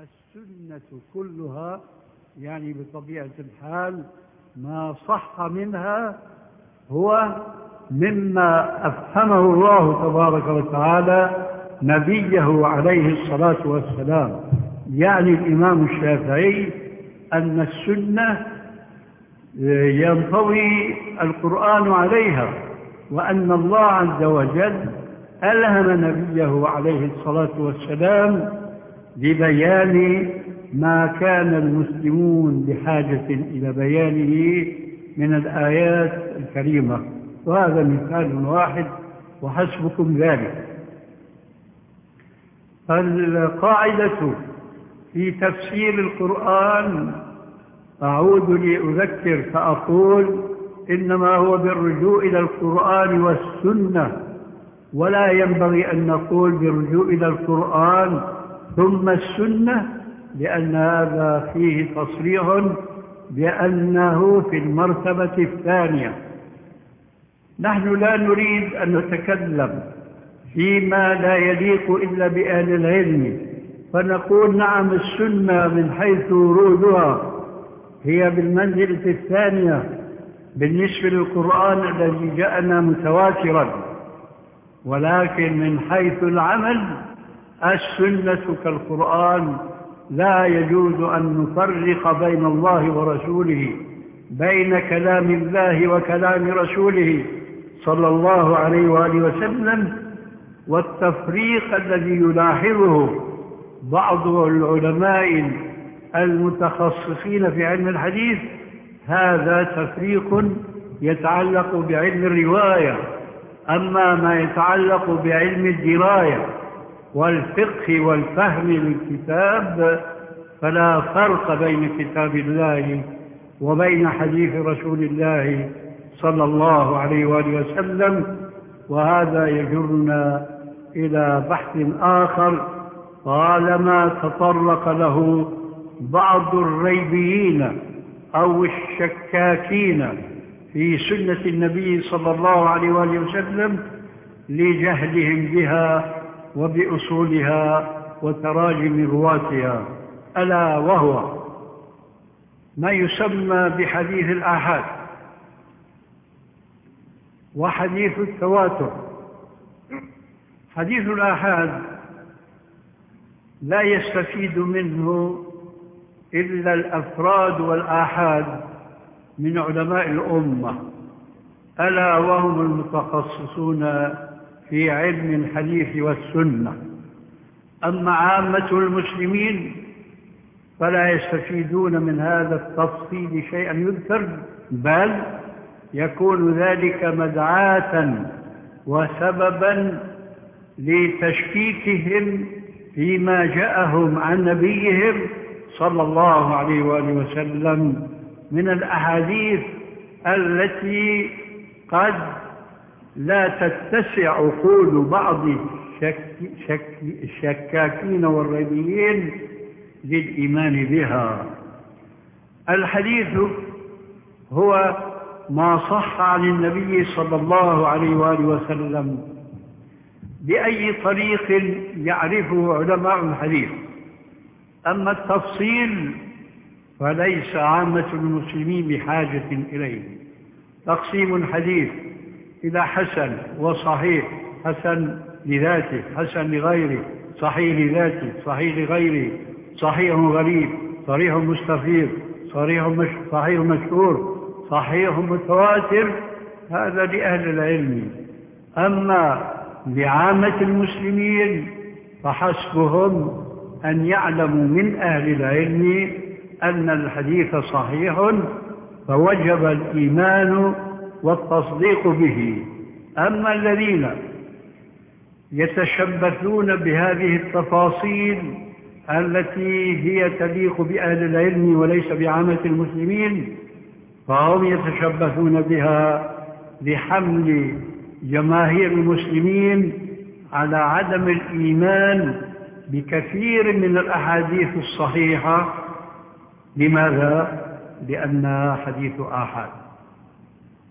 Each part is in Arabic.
السنة كلها يعني بطبيعة الحال ما صح منها هو مما أفهمه الله تبارك وتعالى نبيه عليه الصلاة والسلام. يعني الإمام الشافعي أن السنة ينطوي القرآن عليها وأن الله عز وجل ألهم نبيه عليه الصلاة والسلام ببيان ما كان المسلمون بحاجة إلى بيانه من الآيات الكريمة. وهذا مثال واحد وحسبكم ذلك. القاعدة في تفسير القرآن أعود لأذكر فأقول إنما هو بالرجوع إلى القرآن والسنة. ولا ينبغي أن نقول بالرجوع إلى القرآن ثم السنة لأن هذا فيه تصريح بأنه في المرتبة الثانية. نحن لا نريد أن نتكلم فيما لا يليق إلا بأهل العلم فنقول نعم السنة من حيث ورودها هي بالمنزلة الثانية بالنسبة للقرآن الذي جاءنا متواترا ولكن من حيث العمل السنة كالقرآن لا يجوز أن نفرق بين الله ورسوله بين كلام الله وكلام رسوله صلى الله عليه وآله وسلم والتفريق الذي يلاحظه بعض العلماء المتخصصين في علم الحديث هذا تفريق يتعلق بعلم الرواية أما ما يتعلق بعلم الدراية والفقه والفهم للكتاب فلا فرق بين كتاب الله وبين حديث رسول الله صلى الله عليه وآله وسلم وهذا يجرنا إلى بحث آخر. طالما تطرق له بعض الريبيين أو الشكاكين في سنة النبي صلى الله عليه وآله وسلم لجهلهم بها وبأصولها وتراجم رواتها ألا وهو ما يسمى بحديث الآحاد. وحديث التواتر. حديث الآحاد لا يستفيد منه إلا الأفراد والآحاد من علماء الأمة ألا وهم المتخصصون في علم الحديث والسنة. أما عامة المسلمين فلا يستفيدون من هذا التفصيل شيئا يذكر بل يكون ذلك مدعاة وسببا لتشكيكهم فيما جاءهم عن نبيهم صلى الله عليه وآله وسلم من الأحاديث التي قد لا تتسع عقول بعض الشكاكين والريبيين للإيمان بها. الحديث هو ما صح عن النبي صلى الله عليه وآله وسلم بأي طريق يعرفه علماء الحديث. أما التفصيل فليس عامة المسلمين بحاجة إليه. تقسيم الحديث إلى حسن وصحيح حسن لذاته حسن لغيره صحيح لذاته صحيح لغيره صحيح غريب صريح مستفيض صريح مش صحيح مشهور صحيح متواتر هذا لأهل العلم. أما لعامة المسلمين فحسبهم أن يعلموا من أهل العلم أن الحديث صحيح فوجب الإيمان والتصديق به. أما الذين يتشبثون بهذه التفاصيل التي هي تليق بأهل العلم وليس بعامة المسلمين فهم يتشبثون بها لحمل جماهير المسلمين على عدم الإيمان بكثير من الأحاديث الصحيحة. لماذا؟ لأنها حديث آحاد.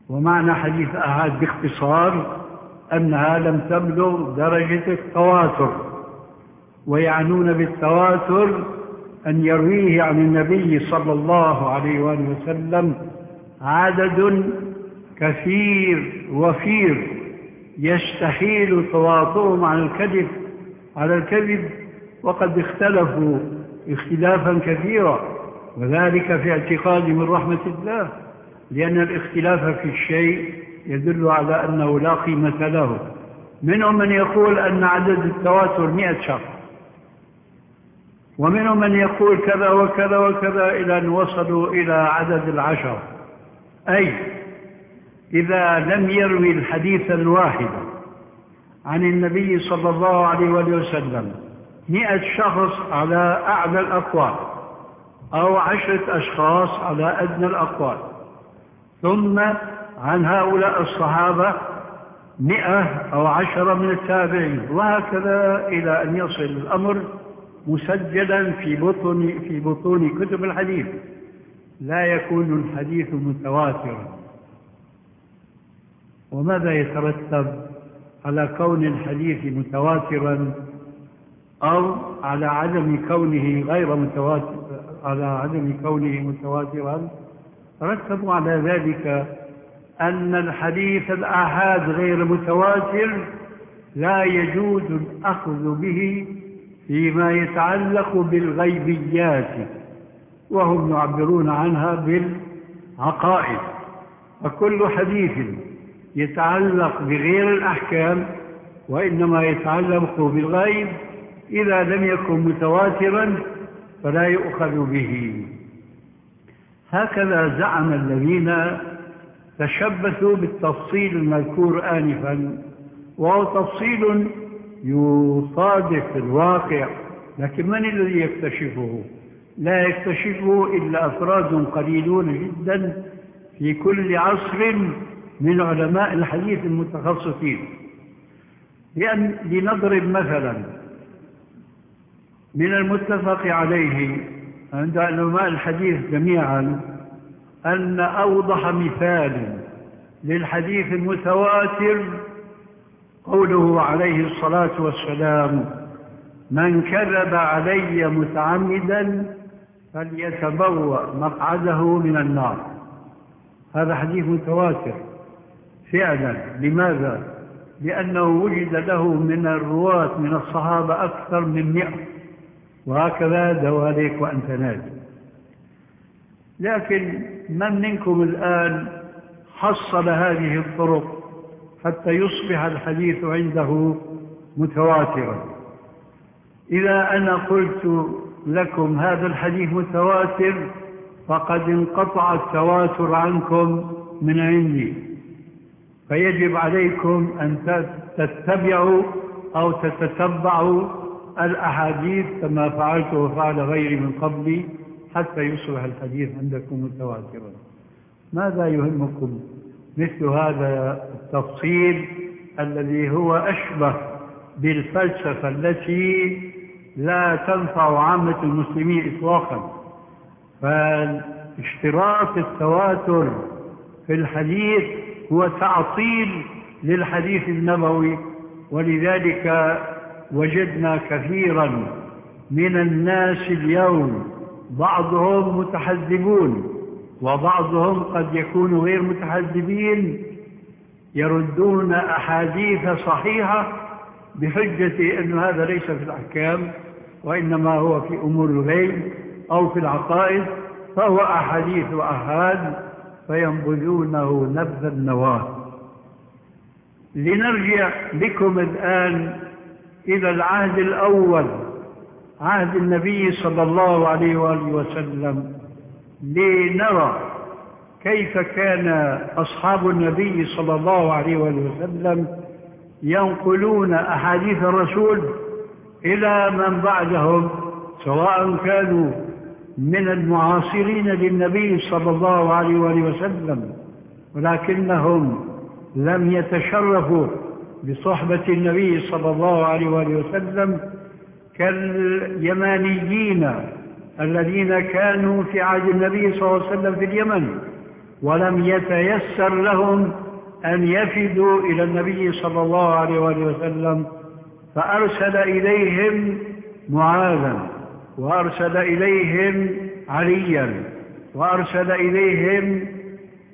ومعنى حديث آحاد باختصار أنها لم تبلغ درجة التواتر ويعنون بالتواتر أن يرويه عن النبي صلى الله عليه وآله وسلم عدد كثير وفير يستحيل تواطؤهم على الكذب على الكذب وقد اختلفوا اختلافا كثيرا وذلك في اعتقاد من رحمة الله. لأن الاختلاف في الشيء يدل على أنه لا قيمة له. منهم من يقول أن عدد التواتر مئة شخص. ومنهم من يقول كذا وكذا وكذا إلى أن وصلوا إلى عدد العشر. أي إذا لم يروي الحديث الواحد عن النبي صلى الله عليه وآله وسلم مئة شخص على أعلى الأقوال أو عشرة أشخاص على أدنى الأقوال. ثم عن هؤلاء الصحابة مئة أو عشرة من التابعين. وهكذا إلى أن يصل الأمر مسجلا في بطن, في بطون كتب الحديث. لا يكون الحديث متواترا. وماذا يترتب على كون الحديث متواترا أو على عدم كونه غير متواتر على عدم كونه متواترا؟ رتبوا على ذلك أن الحديث الآحاد غير متواتر لا يجوز الأخذ به فيما يتعلق بالغيبيات وهم يعبرون عنها بالعقائد. فكل حديث يتعلق بغير الأحكام وإنما يتعلق بالغيب إذا لم يكن متواترا فلا يؤخذ به. هكذا زعم الذين تشبثوا بالتفصيل المذكور آنفا وهو تفصيل يصادف الواقع لكن من الذي يكتشفه؟ لا يكتشفه إلا أفراد قليلون جدا في كل عصر من علماء الحديث المتخصصين. لأن لنضرب مثلا من المتفق عليه عند علماء الحديث جميعا أن أوضح مثال للحديث المتواتر قوله عليه الصلاة والسلام من كذب علي متعمدا فليتبوأ مقعده من النار. هذا حديث متواتر. فعلا. لماذا؟ لأنه وجد له من الرواة من الصحابة أكثر من مئة. وهكذا دواليك وأنت نادي لكن من منكم الآن حصل هذه الطرق حتى يصبح الحديث عنده متواترا؟ إذا أنا قلت لكم هذا الحديث متواتر فقد انقطع التواتر عنكم من عندي. فيجب عليكم أن تتبعوا أو تتتبعوا الأحاديث كما فعلت وفعل غيري من قبلي حتى يصبح الحديث عندكم متواترا. ماذا يهمكم مثل هذا التفصيل الذي هو أشبه بالفلسفة التي لا تنفع عامة المسلمين إطلاقا؟ فاشتراط التواتر في الحديث هو تعطيل للحديث النبوي ولذلك وجدنا كثيرا من الناس اليوم بعضهم متحزبون وبعضهم قد يكون غير متحزبين يردون أحاديث صحيحة بحجة أن هذا ليس في الأحكام وإنما هو في أمور الغيب أو في العقائد فهو أحاديث وأحاد فينبذونه نبذ النواة. لنرجع بكم الآن إلى العهد الأول عهد النبي صلى الله عليه وآله وسلم لنرى كيف كان أصحاب النبي صلى الله عليه وآله وسلم ينقلون أحاديث الرسول إلى من بعدهم سواء كانوا من المعاصرين للنبي صلى الله عليه وآله وسلم ولكنهم لم يتشرفوا بصحبة النبي صلى الله عليه وآله وسلم كاليمانيين الذين كانوا في عهد النبي صلى الله عليه وسلم في اليمن ولم يتيسر لهم أن يفدوا إلى النبي صلى الله عليه وآله وسلم فأرسل إليهم معاذا وأرسل إليهم عليا وأرسل إليهم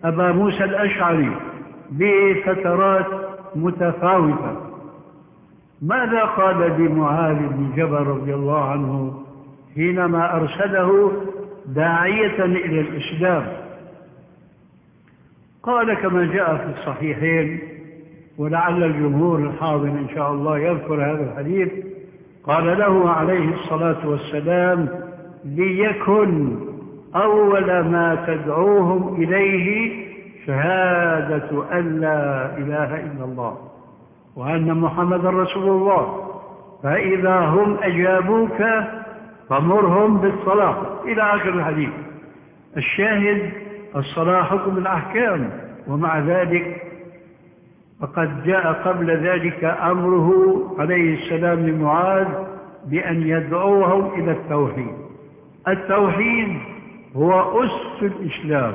أبا موسى الأشعري بفترات متفاوتة. ماذا قال لمعاذ بن جبل رضي الله عنه حينما أرسله داعية إلى الإسلام؟ قال كما جاء في الصحيحين ولعل الجمهور الحاضر إن شاء الله يذكر هذا الحديث قال له عليه الصلاة والسلام ليكن أول ما تدعوهم إليه شهادة أن لا إله إلا الله وأن محمد رسول الله. فإذا هم أجابوك فمرهم بالصلاة. إلى آخر الحديث. الشاهد الصلاة حكم الأحكام. ومع ذلك فقد جاء قبل ذلك أمره عليه السلام لمعاذ بأن يدعوهم إلى التوحيد. التوحيد هو أس الإسلام.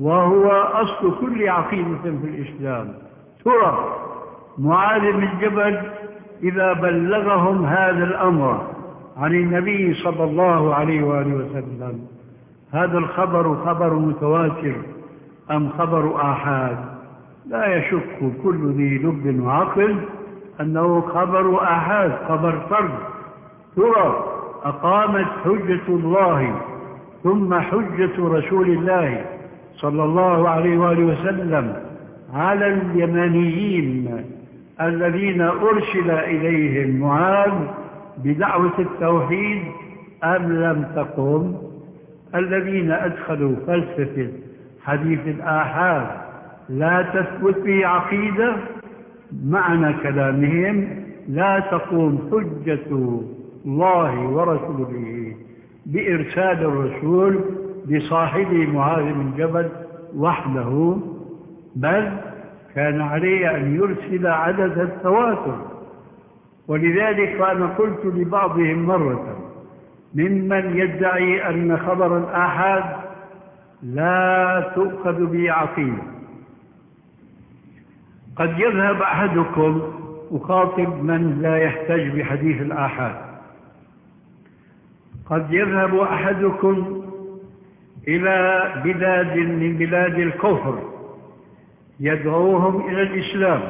وهو أصل كل عقيدة في الإسلام. ترى معاذ بن جبل إذا بلغهم هذا الأمر عن النبي صلى الله عليه وآله وسلم هذا الخبر خبر متواتر أم خبر آحاد؟ لا يشك كل ذي لب وعقل أنه خبر آحاد خبر فرد ترى أقامت حجة الله ثم حجة رسول الله صلى الله عليه وآله وسلم على اليمانيين الذين أرسل إليهم معاذ بدعوة التوحيد أم لم تقم؟ الذين أدخلوا فلسفة حديث الآحاد لا تثبت به عقيدة معنى كلامهم لا تقوم حجة الله ورسوله بإرسال الرسول لصاحبه معاذ بن جبل وحده بل كان عليه أن يرسل عدد التواتر. ولذلك فأنا قلت لبعضهم مرة ممن يدعي أن خبر الآحاد لا تؤخذ به عقيدة قد يذهب أحدكم أخاطب من لا يحتج بحديث الآحاد. قد يذهب أحدكم إلى بلاد من بلاد الكفر يدعوهم إلى الإسلام.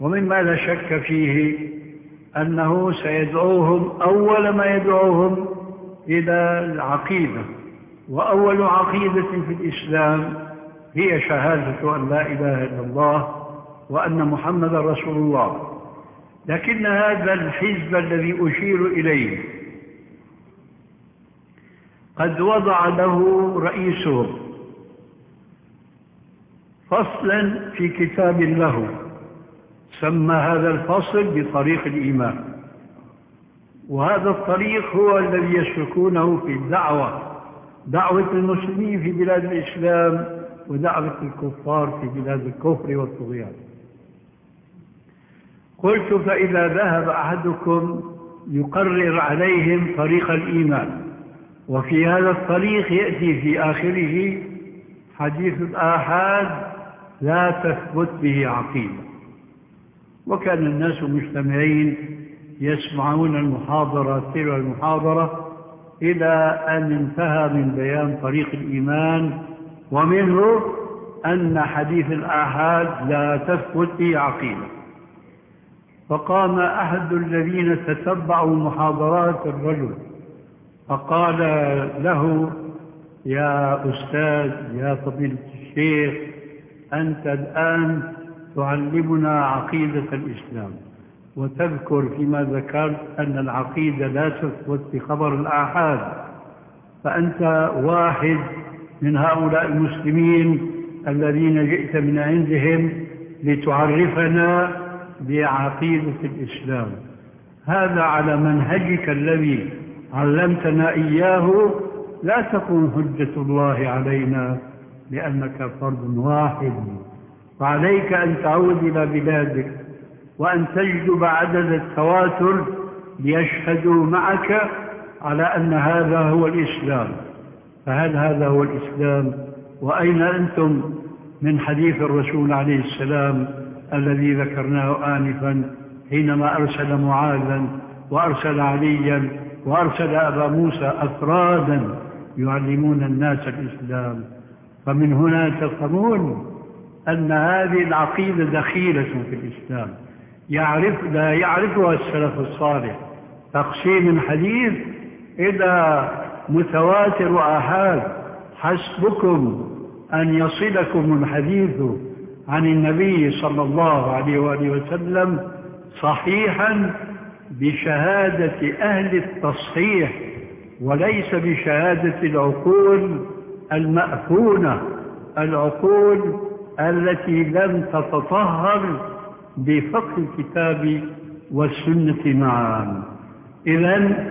ومما لا شك فيه أنه سيدعوهم أول ما يدعوهم إلى العقيدة. وأول عقيدة في الإسلام هي شهادة أن لا إله إلا الله وأن محمد رسول الله. لكن هذا الحزب الذي أشير إليه قد وضع له رئيسه فصلا في كتاب له. سمى هذا الفصل بطريق الإيمان. وهذا الطريق هو الذي يسلكونه في الدعوة. دعوة المسلمين في بلاد الإسلام ودعوة الكفار في بلاد الكفر والطغيان. قلت فإذا ذهب أحدكم يقرر عليهم طريق الإيمان. وفي هذا الطريق يأتي في آخره حديث الآحاد لا تثبت به عقيدة. وكان الناس مجتمعين يسمعون المحاضرة تلو المحاضرة إلى أن انتهى من بيان طريق الإيمان ومنه أن حديث الآحاد لا تثبت به عقيدة. فقام أحد الذين تتبعوا محاضرات الرجل فقال له يا أستاذ يا فضيلة الشيخ أنت الآن تعلمنا عقيدة الإسلام وتذكر فيما ذكرت أن العقيدة لا تثبت بخبر الآحاد فأنت واحد من هؤلاء المسلمين الذين جئت من عندهم لتعرفنا بعقيدة الإسلام. هذا على منهجك الذي علمتنا إياه لا تكون حجة الله علينا لأنك فرد واحد. فعليك أن تعود إلى بلادك وأن تجلب عدد التواتر ليشهدوا معك على أن هذا هو الإسلام. فهل هذا هو الإسلام؟ وأين أنتم من حديث الرسول عليه السلام الذي ذكرناه آنفا حينما أرسل معاذا وأرسل عليا وأرسل أبا موسى أفرادا يعلمون الناس الإسلام. فمن هنا تفهمون أن هذه العقيدة دخيلة في الإسلام. يعرف لا يعرفها السلف الصالح. تقسيم الحديث إلى متواتر وآحاد. حسبكم أن يصلكم الحديث عن النبي صلى الله عليه وآله وسلم صحيحا بشهادة أهل التصحيح وليس بشهادة العقول المأفونة العقول التي لم تتطهر بفقه الكتاب والسنة معا. إذا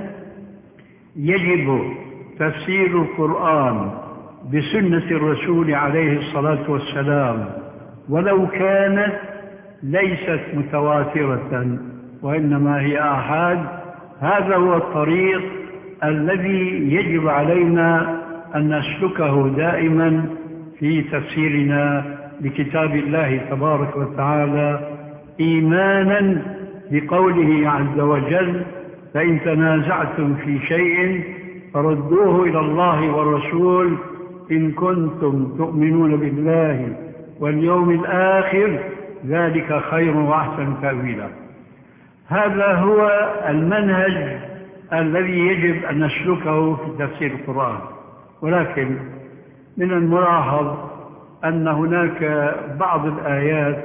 يجب تفسير القرآن بسنة الرسول عليه الصلاة والسلام ولو كانت ليست متواترة. وإنما هي آحاد. هذا هو الطريق الذي يجب علينا أن نسلكه دائما في تفسيرنا لكتاب الله تبارك وتعالى إيمانا بقوله عز وجل فإن تنازعتم في شيء فردوه إلى الله والرسول إن كنتم تؤمنون بالله واليوم الآخر ذلك خير وأحسن تأويلا. هذا هو المنهج الذي يجب أن نسلكه في تفسير القرآن. ولكن من الملاحظ أن هناك بعض الآيات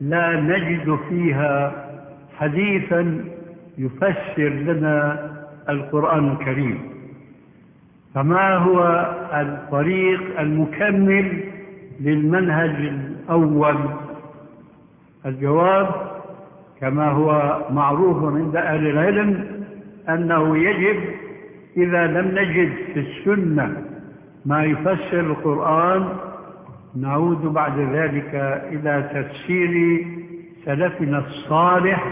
لا نجد فيها حديثا يفسر لنا القرآن الكريم. فما هو الطريق المكمل للمنهج الأول؟ الجواب كما هو معروف عند أهل العلم أنه يجب إذا لم نجد في السنة ما يفسر القرآن نعود بعد ذلك إلى تفسير سلفنا الصالح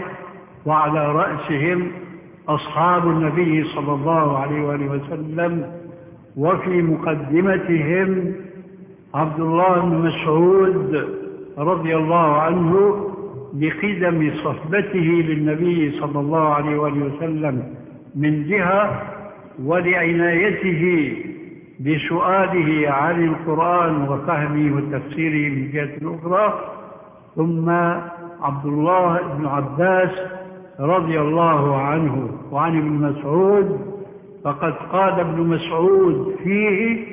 وعلى رأسهم أصحاب النبي صلى الله عليه وآله وسلم وفي مقدمتهم عبد الله بن مسعود رضي الله عنه بقدم صحبته للنبي صلى الله عليه وآله وسلم من جهة ولعنايته بسؤاله عن القرآن وفهمه وتفسيره من جهة أخرى ثم عبد الله بن عباس رضي الله عنه وعن ابن مسعود فقد قال ابن مسعود فيه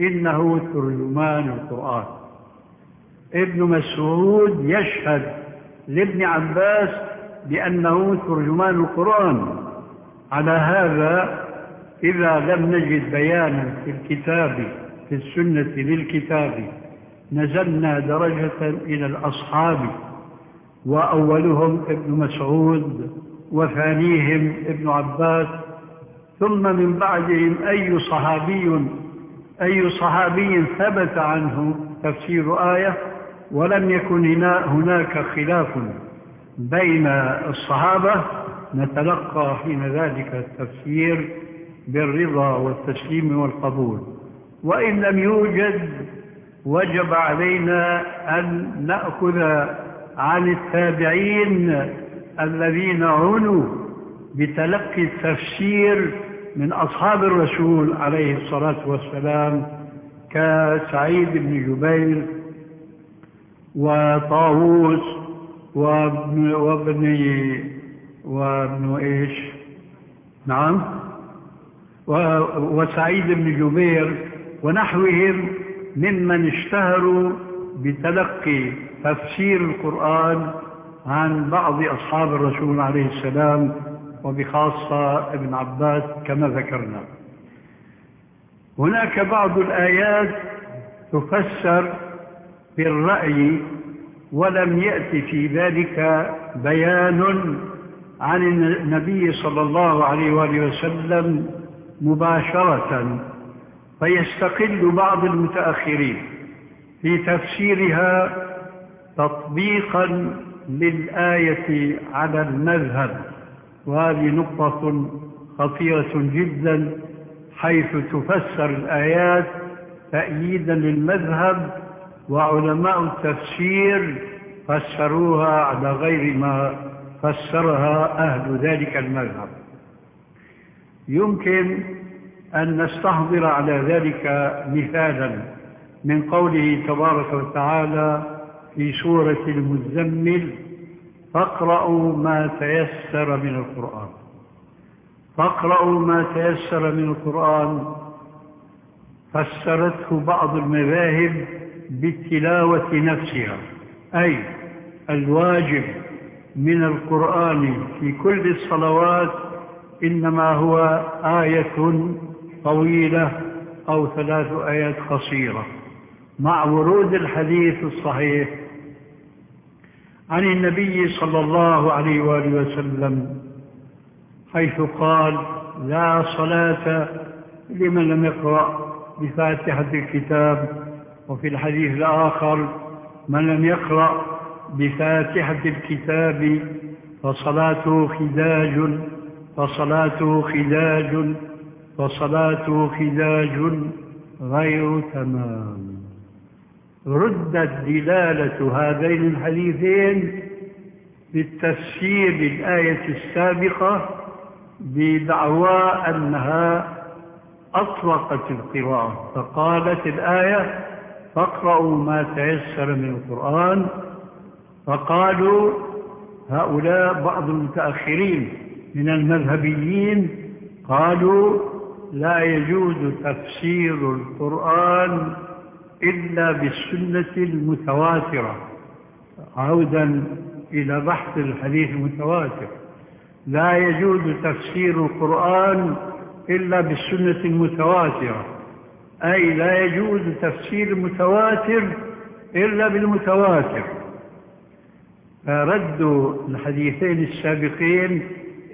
إنه ترجمان القرآن. ابن مسعود يشهد لابن عباس بأنه ترجمان القرآن. على هذا إذا لم نجد بيانا في الكتاب في السنة للكتاب نزلنا درجة إلى الأصحاب وأولهم ابن مسعود وثانيهم ابن عباس ثم من بعدهم أي صحابي أي صحابي ثبت عنه تفسير آية؟ ولم يكن هناك خلاف بين الصحابة. نتلقى حين ذلك التفسير بالرضا والتسليم والقبول. وإن لم يوجد وجب علينا أن نأخذ عن التابعين الذين عنوا بتلقي التفسير من أصحاب الرسول عليه الصلاة والسلام كسعيد بن جبير وطاووس وابن, وابن, وابن إيش؟ نعم. وسعيد بن جبير ونحوهم ممن اشتهروا بتلقي تفسير القرآن عن بعض أصحاب الرسول عليه السلام وبخاصة ابن عباس كما ذكرنا. هناك بعض الآيات تفسر بالرأي ولم يأتي في ذلك بيان عن النبي صلى الله عليه وآله وسلم مباشرة فيستقل بعض المتأخرين في تفسيرها تطبيقا للآية على المذهب. وهذه نقطة خطيرة جدا حيث تفسر الآيات تأييدا للمذهب وعلماء التفسير فسروها على غير ما فسرها أهل ذلك المذهب. يمكن أن نستحضر على ذلك مثالا من قوله تبارك وتعالى في سورة المزمل فاقرأوا ما تيسر من القرآن. فاقرأوا ما تيسر من القرآن. فسرته بعض المذاهب بالتلاوة نفسها. أي الواجب من القرآن في كل الصلوات إنما هو آية طويلة أو ثلاث آيات قصيرة. مع ورود الحديث الصحيح عن النبي صلى الله عليه وآله وسلم حيث قال لا صلاة لمن لم يقرأ بفاتحة الكتاب وفي الحديث الآخر من لم يقرأ بفاتحة الكتاب فصلاته خداج فصلاته خداج فصلاته خداج غير تمام. ردت دلالة هذين الحديثين بالتفسير للآية السابقة بدعوى أنها أطلقت القراءة فقالت الآية فاقرأوا ما تيسر من القرآن فقالوا هؤلاء بعض المتأخرين من المذهبيين قالوا لا يجوز تفسير القرآن إلا بالسنة المتواترة. عودا إلى بحث الحديث المتواتر. لا يجوز تفسير القرآن إلا بالسنة المتواترة. أي لا يجوز تفسير المتواتر إلا بالمتواتر. فردوا الحديثين السابقين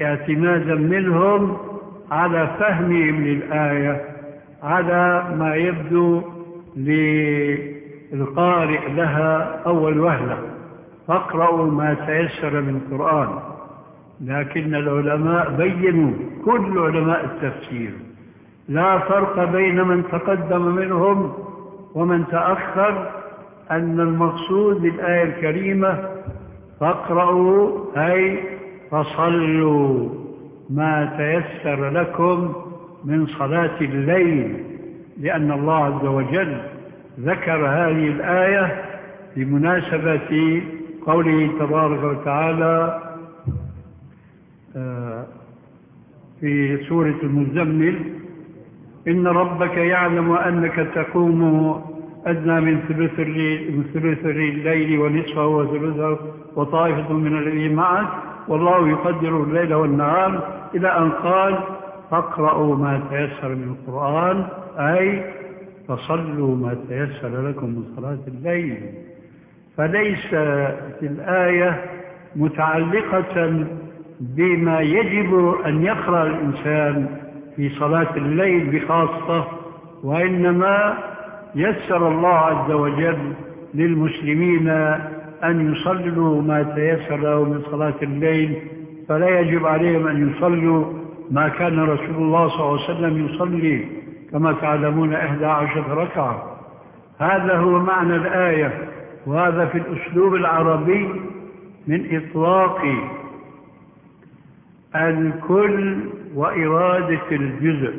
اعتمادا منهم على فهمهم للآية على ما يبدو للقارئ لها أول وهلة. فاقرأوا ما تيسر من القرآن. لكن العلماء بينوا كل علماء التفسير. لا فرق بين من تقدم منهم ومن تأخر أن المقصود بالآية الكريمة فاقرأوا أي فصلوا ما تيسر لكم من صلاة الليل لأن الله عز وجل ذكر هذه الآية بمناسبة قوله تبارك وتعالى آه، في سورة المزمل إن ربك يعلم أنك تقوم أدنى من ثلث من ثلث الليل ونصفه وثلثه وطائفة من الذين معك والله يقدر الليل والنهار. إلى أن قال فاقرأوا ما تيسر من القرآن أي فصلوا ما تيسر لكم من صلاة الليل فليس في الآية متعلقة بما يجب أن يقرأ الإنسان في صلاة الليل بخاصة وإنما يسر الله عز وجل للمسلمين أن يصلوا ما تيسر له من صلاة الليل فلا يجب عليهم أن يصلوا ما كان رسول الله صلى الله عليه وسلم يصلي كما تعلمون إحدى عشر ركعة. هذا هو معنى الآية وهذا في الأسلوب العربي من إطلاق الكل وإرادة الجزء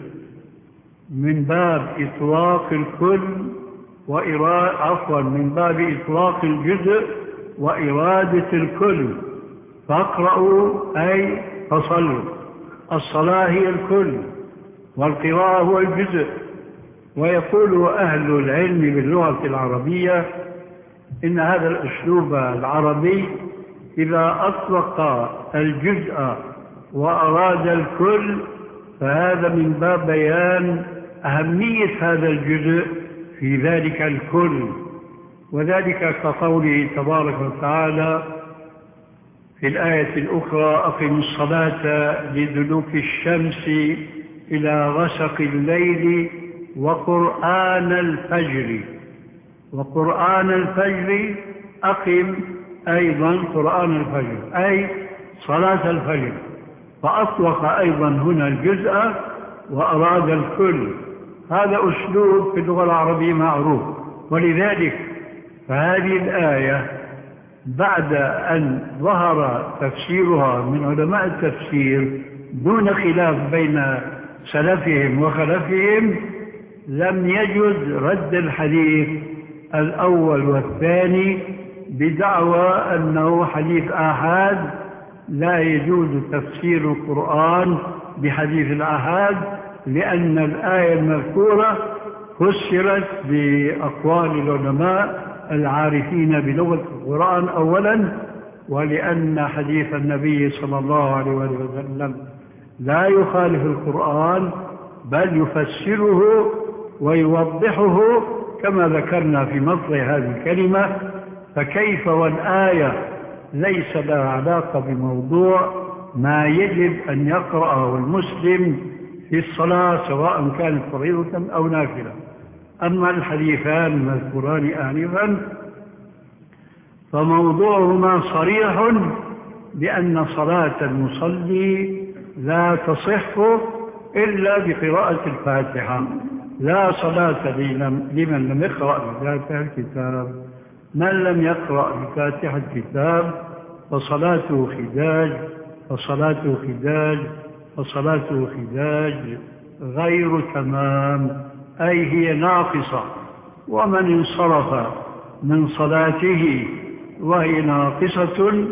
من باب إطلاق الكل وإرادة عفوا من باب إطلاق الجزء وإرادة الكل. فاقرأوا أي فصلوا. الصلاة هي الكل والقراءة هو الجزء. ويقول أهل العلم باللغة العربية إن هذا الأسلوب العربي إذا أطلق الجزء وأراد الكل فهذا من باب بيان أهمية هذا الجزء في ذلك الكل. وذلك كقوله تبارك وتعالى في الآية الأخرى أقم الصلاة لدلوك الشمس إلى غسق الليل وقرآن الفجر. وقرآن الفجر أقم أيضا قرآن الفجر أي صلاة الفجر. فأطلق أيضا هنا الجزء وأراد الكل. هذا أسلوب في اللغة العربية معروف. ولذلك فهذه الآية بعد أن ظهر تفسيرها من علماء التفسير دون خلاف بين سلفهم وخلفهم لم يجد رد الحديث الأول والثاني بدعوى أنه حديث آحاد لا يجوز تفسير القرآن بحديث الآحاد لأن الآية المذكورة فسرت بأقوال العلماء العارفين بلغة القرآن أولا ولأن حديث النبي صلى الله عليه وسلم لا يخالف القرآن بل يفسره ويوضحه كما ذكرنا في مصر هذه الكلمة. فكيف والآية ليس لها علاقة بموضوع ما يجب أن يقرأه المسلم في الصلاة سواء كانت فريضة أو نافلة. أما الحديثان المذكوران آنفا فموضوعهما صريح بأن صلاة المصلي لا تصح إلا بقراءة الفاتحة. لا صلاة لمن لم يقرأ بفاتحة الكتاب. من لم يقرأ بفاتحة الكتاب فصلاته خداج فصلاته خداج فصلاته خداج غير تمام أي هي ناقصة. ومن انصرف من صلاته وهي ناقصة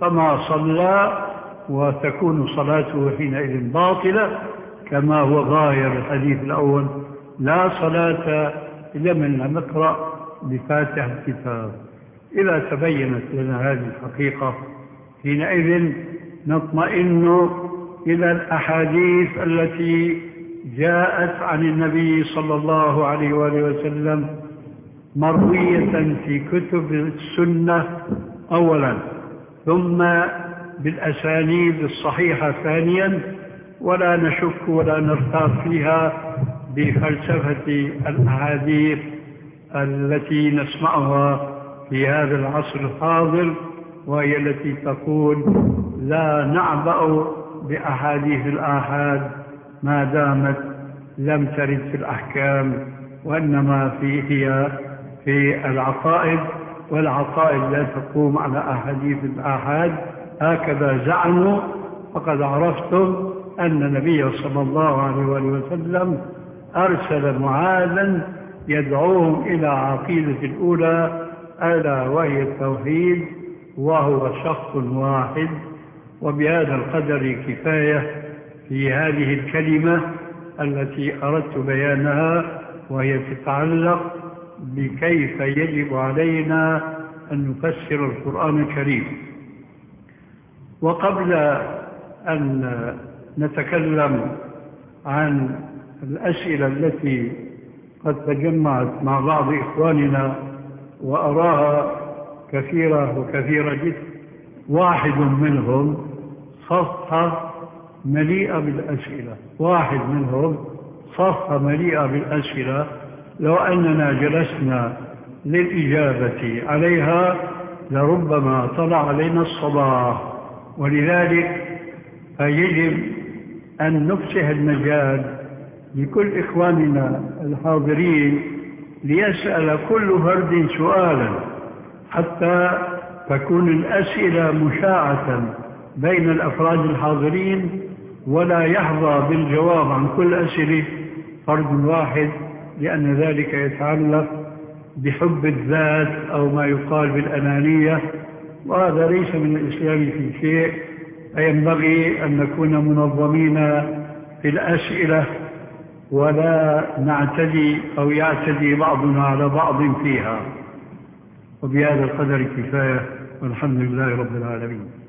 فما صلى وتكون صلاته حينئذ باطلة كما هو غاير الحديث الأول. لا صلاة لمن لم يقرأ بفاتح الكتاب. إذا تبينت لنا هذه الحقيقة حينئذ نطمئن إلى الأحاديث التي جاءت عن النبي صلى الله عليه وآله وسلم مروية في كتب السنة أولا ثم بالأسانيد الصحيحة ثانيا ولا نشك ولا نرتاب فيها بفلسفة الأحاديث التي نسمعها في هذا العصر الحاضر وهي التي تقول لا نعبأ بأحاديث الآحاد ما دامت لم ترد في الأحكام وإنما في هي في العقائد والعقائد لا تقوم على أحاديث الآحاد. هكذا زعموا فقد عرفتم أن النبي صلى الله عليه وسلم أرسل معاذا يدعوهم إلى عقيدة الأولى ألا وهي التوحيد وهو شخص واحد وبهذا القدر كفاية في هذه الكلمة التي أردت بيانها وهي تتعلق بكيف يجب علينا أن نفسر القرآن الكريم. وقبل أن نتكلم عن الأسئلة التي قد تجمعت مع بعض إخواننا وأراها كثيرة وكثيرة جدا. واحد منهم صفحة مليئة بالأسئلة. واحد منهم صفحة مليئة بالأسئلة. لو أننا جلسنا للإجابة عليها لربما طلع علينا الصباح. ولذلك فيجب أن نفسح المجال لكل إخواننا الحاضرين ليسأل كل فرد سؤالا حتى تكون الأسئلة مشاعة بين الأفراد الحاضرين ولا يحظى بالجواب عن كل أسئلة فرد واحد لأن ذلك يتعلق بحب الذات أو ما يقال بالأنانية وهذا ليس من الإسلام في شيء فينبغي أن نكون منظمين في الأسئلة ولا نعتدي أو يعتدي بعضنا على بعض فيها. وبهذا القدر كفاية والحمد لله رب العالمين.